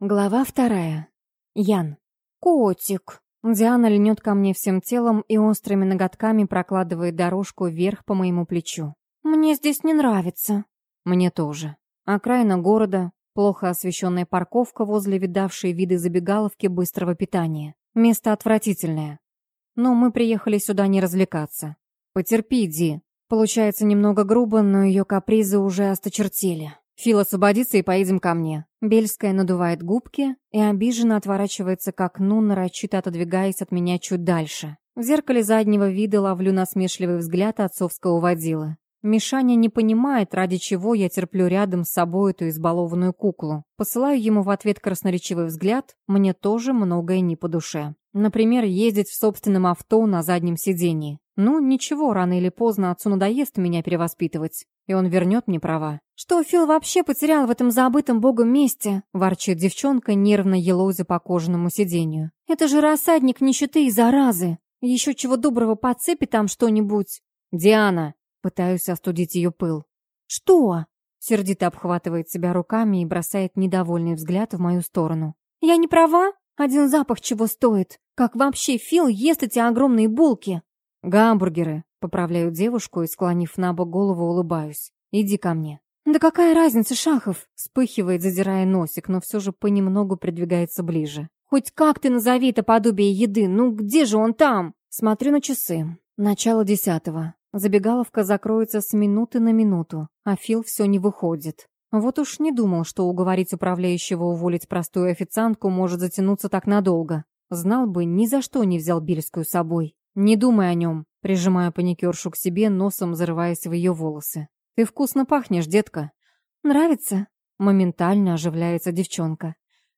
Глава вторая. Ян. Котик. Диана льнет ко мне всем телом и острыми ноготками прокладывает дорожку вверх по моему плечу. Мне здесь не нравится. Мне тоже. Окраина города, плохо освещенная парковка возле видавшей виды забегаловки быстрого питания. Место отвратительное. Но мы приехали сюда не развлекаться. Потерпи, Ди. Получается немного грубо, но ее капризы уже осточертели. Фил освободится и поедем ко мне. Бельская надувает губки и обиженно отворачивается к окну, нарочито отодвигаясь от меня чуть дальше. В зеркале заднего вида ловлю насмешливый взгляд отцовского водила. Мишаня не понимает, ради чего я терплю рядом с собой эту избалованную куклу. Посылаю ему в ответ красноречивый взгляд, мне тоже многое не по душе. Например, ездить в собственном авто на заднем сидении. Ну, ничего, рано или поздно отцу надоест меня перевоспитывать, и он вернет мне права. «Что Фил вообще потерял в этом забытом богом месте?» – ворчит девчонка, нервно елозя по кожаному сиденью. «Это же рассадник нищеты и заразы. Еще чего доброго подцепит там что-нибудь». «Диана!» – пытаюсь остудить ее пыл. «Что?» – сердито обхватывает себя руками и бросает недовольный взгляд в мою сторону. «Я не права? Один запах чего стоит? Как вообще Фил ест эти огромные булки?» «Гамбургеры», — поправляю девушку и, склонив на бок голову, улыбаюсь. «Иди ко мне». «Да какая разница, Шахов?» Вспыхивает, задирая носик, но все же понемногу придвигается ближе. «Хоть как ты назови это подобие еды? Ну где же он там?» Смотрю на часы. Начало десятого. Забегаловка закроется с минуты на минуту, а Фил все не выходит. Вот уж не думал, что уговорить управляющего уволить простую официантку может затянуться так надолго. Знал бы, ни за что не взял Бельскую с собой. «Не думай о нем», — прижимая паникершу к себе, носом зарываясь в ее волосы. «Ты вкусно пахнешь, детка». «Нравится?» — моментально оживляется девчонка.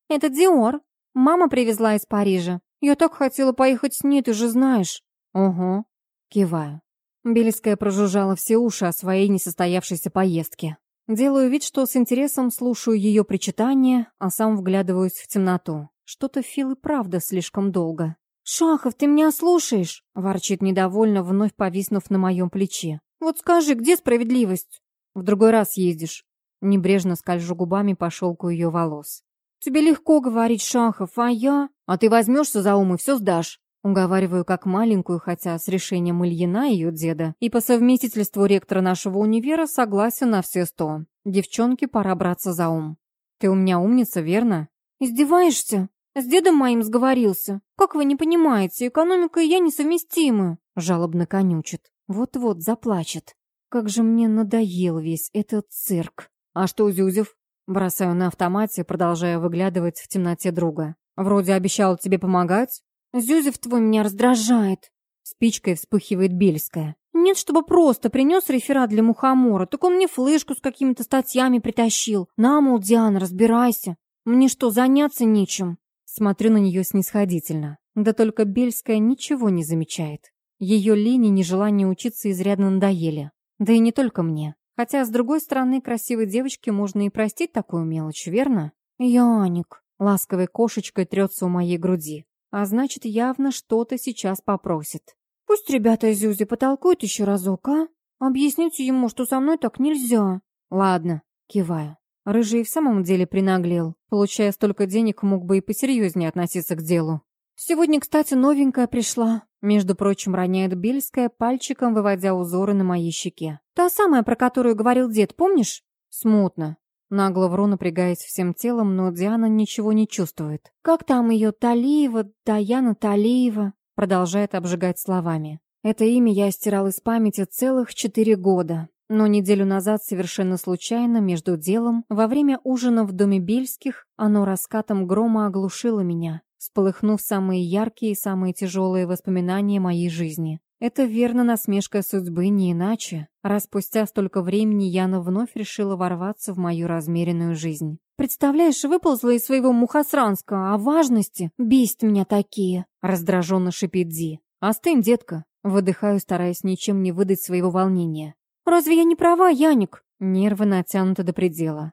«Это Диор. Мама привезла из Парижа. Я так хотела поехать с ней, ты же знаешь». «Угу». Киваю. Белиская прожужжала все уши о своей несостоявшейся поездке. Делаю вид, что с интересом слушаю ее причитания, а сам вглядываюсь в темноту. Что-то Фил и правда слишком долго. «Шахов, ты меня слушаешь?» — ворчит недовольно, вновь повиснув на моем плече. «Вот скажи, где справедливость?» «В другой раз ездишь». Небрежно скольжу губами по шелку ее волос. «Тебе легко говорить, Шахов, а я...» «А ты возьмешься за ум и все сдашь». Уговариваю как маленькую, хотя с решением Ильина, ее деда, и по совместительству ректора нашего универа согласен на все сто. Девчонке пора браться за ум. «Ты у меня умница, верно?» «Издеваешься?» С дедом моим сговорился. Как вы не понимаете, экономика и я несовместимы. Жалобно конючит. Вот-вот заплачет. Как же мне надоел весь этот цирк. А что, Зюзев? Бросаю на автомате, продолжая выглядывать в темноте друга. Вроде обещал тебе помогать. Зюзев твой меня раздражает. Спичкой вспыхивает Бельская. Нет, чтобы просто принес реферат для мухомора, так он мне флешку с какими-то статьями притащил. На, мол, Диана, разбирайся. Мне что, заняться нечем? Смотрю на нее снисходительно. Да только Бельская ничего не замечает. Ее лень и нежелание учиться изрядно надоели. Да и не только мне. Хотя, с другой стороны, красивой девочке можно и простить такую мелочь, верно? Яник. Ласковой кошечкой трется у моей груди. А значит, явно что-то сейчас попросит. Пусть ребята из Зюзи потолкуют еще разок, а? Объясните ему, что со мной так нельзя. Ладно, киваю. Рыжий в самом деле принаглел. Получая столько денег, мог бы и посерьезнее относиться к делу. «Сегодня, кстати, новенькая пришла», — между прочим, роняет Бельская, пальчиком выводя узоры на моей щеке. «Та самая, про которую говорил дед, помнишь?» «Смутно». Нагло вру, напрягаясь всем телом, но Диана ничего не чувствует. «Как там ее? Талиева? Даяна Талиева?» Продолжает обжигать словами. Это имя я стирал из памяти целых четыре года. Но неделю назад совершенно случайно, между делом, во время ужина в доме Бельских, оно раскатом грома оглушило меня, сполыхнув самые яркие и самые тяжелые воспоминания моей жизни. Это верно насмешка судьбы, не иначе, раз спустя столько времени Яна вновь решила ворваться в мою размеренную жизнь. «Представляешь, выползла из своего мухосранска, а важности бесит меня такие!» Раздраженно шипит Ди. «Остынь, детка!» Выдыхаю, стараясь ничем не выдать своего волнения. «Разве я не права, Яник?» Нервы натянуты до предела.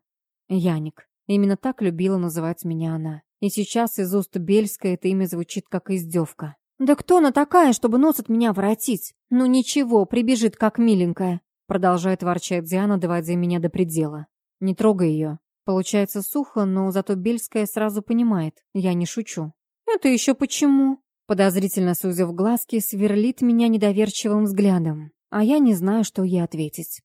Яник. Именно так любила называть меня она. И сейчас из уст Бельска это имя звучит как издевка. «Да кто она такая, чтобы нос от меня воротить? Ну ничего, прибежит как миленькая», продолжает ворчать Диана, доводя меня до предела. «Не трогай ее». Получается сухо, но зато Бельская сразу понимает, я не шучу. «Это еще почему?» Подозрительно сузив глазки, сверлит меня недоверчивым взглядом, а я не знаю, что ей ответить.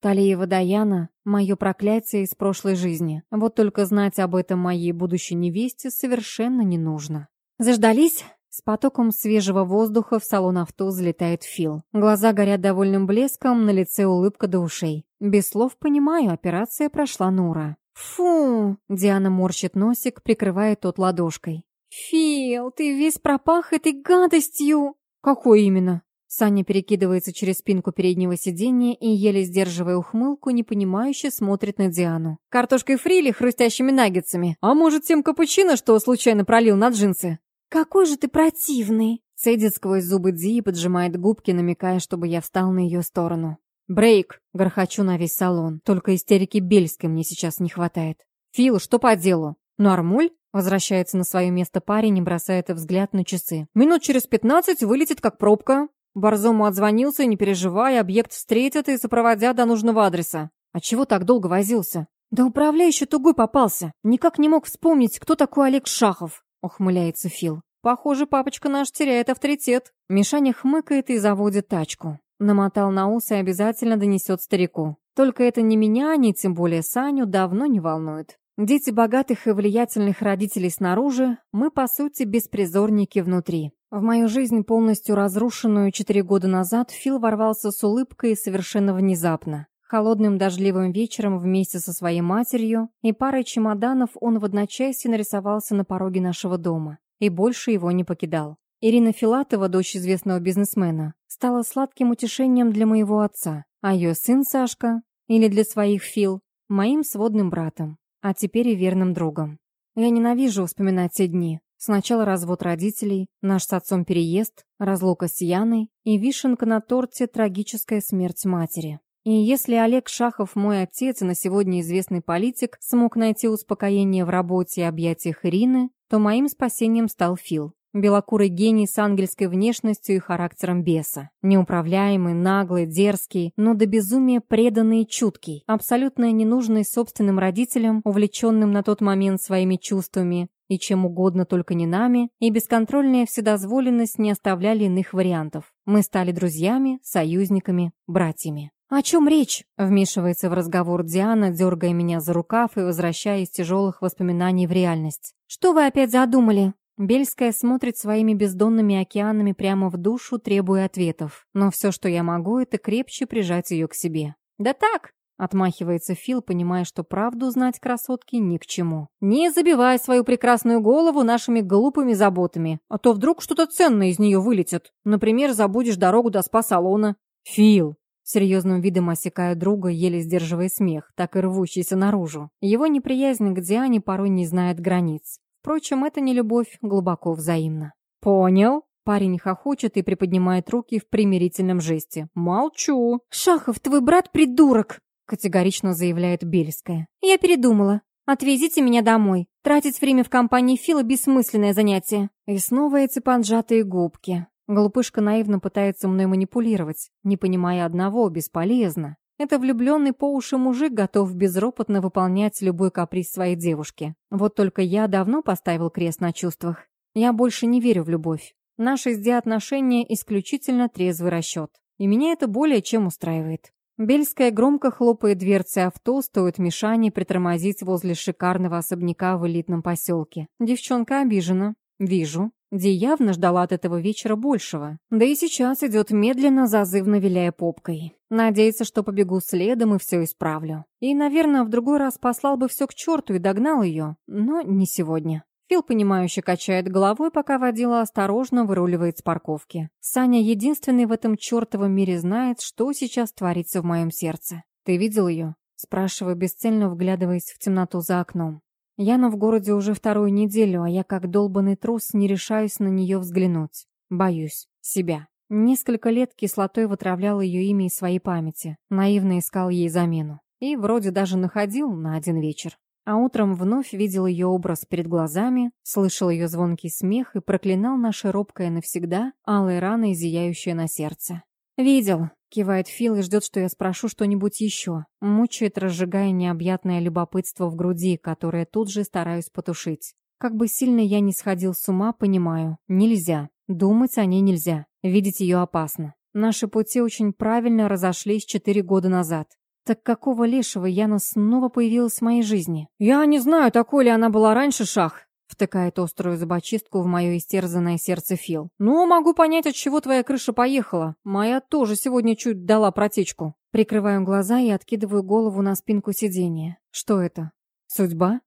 Талиева Даяна — мое проклятие из прошлой жизни. Вот только знать об этом моей будущей невесте совершенно не нужно. «Заждались?» С потоком свежего воздуха в салон авто взлетает Фил. Глаза горят довольным блеском, на лице улыбка до ушей. Без слов понимаю, операция прошла на ура. «Фу!» — Диана морщит носик, прикрывая тот ладошкой. «Фил, ты весь пропах этой гадостью!» «Какой именно?» Саня перекидывается через спинку переднего сиденья и, еле сдерживая ухмылку, непонимающе смотрит на Диану. «Картошкой фри или хрустящими наггетсами? А может, тем капучино, что случайно пролил на джинсы?» «Какой же ты противный!» Цедит сквозь зубы Ди и поджимает губки, намекая, чтобы я встал на ее сторону. «Брейк!» — горхочу на весь салон. Только истерики Бельской мне сейчас не хватает. «Фил, что по делу?» «Нормуль?» — возвращается на свое место парень и бросает взгляд на часы. «Минут через пятнадцать вылетит как пробка». Борзому отзвонился, не переживай, объект встретят и сопроводят до нужного адреса. А чего так долго возился? Да управляющий тугой попался. Никак не мог вспомнить, кто такой Олег Шахов ухмыляется Фил. Похоже, папочка наш теряет авторитет. Мишаня хмыкает и заводит тачку. Намотал на ус и обязательно донесет старику. Только это ни меня, ни тем более Саню давно не волнует. Дети богатых и влиятельных родителей снаружи, мы, по сути, беспризорники внутри. В мою жизнь, полностью разрушенную четыре года назад, Фил ворвался с улыбкой совершенно внезапно. Холодным дождливым вечером вместе со своей матерью и парой чемоданов он в одночасье нарисовался на пороге нашего дома и больше его не покидал. Ирина Филатова, дочь известного бизнесмена, стала сладким утешением для моего отца, а ее сын Сашка, или для своих Фил, моим сводным братом, а теперь и верным другом. Я ненавижу вспоминать те дни. Сначала развод родителей, наш с отцом переезд, разлука с Яной и вишенка на торте трагическая смерть матери. И если Олег Шахов, мой отец и на сегодня известный политик, смог найти успокоение в работе и объятиях Ирины, то моим спасением стал Фил. Белокурый гений с ангельской внешностью и характером беса. Неуправляемый, наглый, дерзкий, но до безумия преданный и чуткий. Абсолютно ненужный собственным родителям, увлеченным на тот момент своими чувствами, и чем угодно только не нами, и бесконтрольная вседозволенность не оставляли иных вариантов. Мы стали друзьями, союзниками, братьями. «О чем речь?» — вмешивается в разговор Диана, дергая меня за рукав и возвращая из тяжелых воспоминаний в реальность. «Что вы опять задумали?» Бельская смотрит своими бездонными океанами прямо в душу, требуя ответов. Но все, что я могу, это крепче прижать ее к себе. «Да так!» — отмахивается Фил, понимая, что правду знать красотки ни к чему. «Не забивай свою прекрасную голову нашими глупыми заботами, а то вдруг что-то ценное из нее вылетит. Например, забудешь дорогу до спа-салона». «Фил!» Серьезным видом осекая друга, еле сдерживая смех, так и рвущийся наружу. Его неприязнь к Диане порой не знает границ. Впрочем, это не любовь, глубоко взаимна. «Понял?» Парень хохочет и приподнимает руки в примирительном жесте. «Молчу!» «Шахов, твой брат придурок!» Категорично заявляет Бельская. «Я передумала. Отвезите меня домой. Тратить время в компании Фила – бессмысленное занятие». И снова эти поджатые губки. Глупышка наивно пытается мной манипулировать, не понимая одного, бесполезно. Это влюбленный по уши мужик готов безропотно выполнять любой каприз своей девушки. Вот только я давно поставил крест на чувствах. Я больше не верю в любовь. Наши с Ди отношения исключительно трезвый расчет. И меня это более чем устраивает. Бельская громко хлопает дверцей авто, стоит Мишане притормозить возле шикарного особняка в элитном поселке. Девчонка обижена. Вижу. Ди явно ждала от этого вечера большего. Да и сейчас идет медленно, зазывно виляя попкой. Надеется, что побегу следом и все исправлю. И, наверное, в другой раз послал бы все к черту и догнал ее. Но не сегодня. Фил, понимающе качает головой, пока водила осторожно выруливает с парковки. Саня единственный в этом чертовом мире знает, что сейчас творится в моем сердце. «Ты видел ее?» Спрашиваю, бесцельно вглядываясь в темноту за окном. Яна в городе уже вторую неделю, а я как долбанный трус не решаюсь на нее взглянуть. Боюсь. Себя. Несколько лет кислотой вытравлял ее имя из своей памяти. Наивно искал ей замену. И вроде даже находил на один вечер. А утром вновь видел ее образ перед глазами, слышал ее звонкий смех и проклинал наше робкое навсегда, алые раны, зияющие на сердце. Видел. Кивает Фил и ждет, что я спрошу что-нибудь еще. Мучает, разжигая необъятное любопытство в груди, которое тут же стараюсь потушить. Как бы сильно я не сходил с ума, понимаю. Нельзя. Думать о ней нельзя. Видеть ее опасно. Наши пути очень правильно разошлись четыре года назад. Так какого лешего Яна снова появилась в моей жизни? Я не знаю, такой ли она была раньше, Шах. Втыкает острую зубочистку в мое истерзанное сердце Фил. «Ну, могу понять, от чего твоя крыша поехала. Моя тоже сегодня чуть дала протечку». Прикрываю глаза и откидываю голову на спинку сиденья. Что это? Судьба?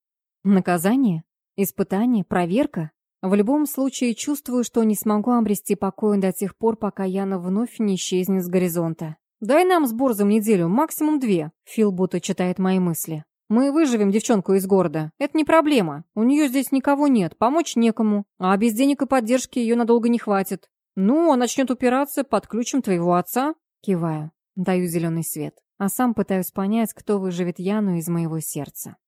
Наказание? Испытание? Проверка? В любом случае чувствую, что не смогу обрести покой до тех пор, пока Яна вновь не исчезнет с горизонта. «Дай нам с Борзом неделю, максимум две», — Фил будто читает мои мысли. Мы выживем девчонку из города. Это не проблема. У нее здесь никого нет, помочь некому. А без денег и поддержки ее надолго не хватит. Ну, а начнет упираться, подключим твоего отца. Киваю. Даю зеленый свет. А сам пытаюсь понять, кто выживет Яну из моего сердца.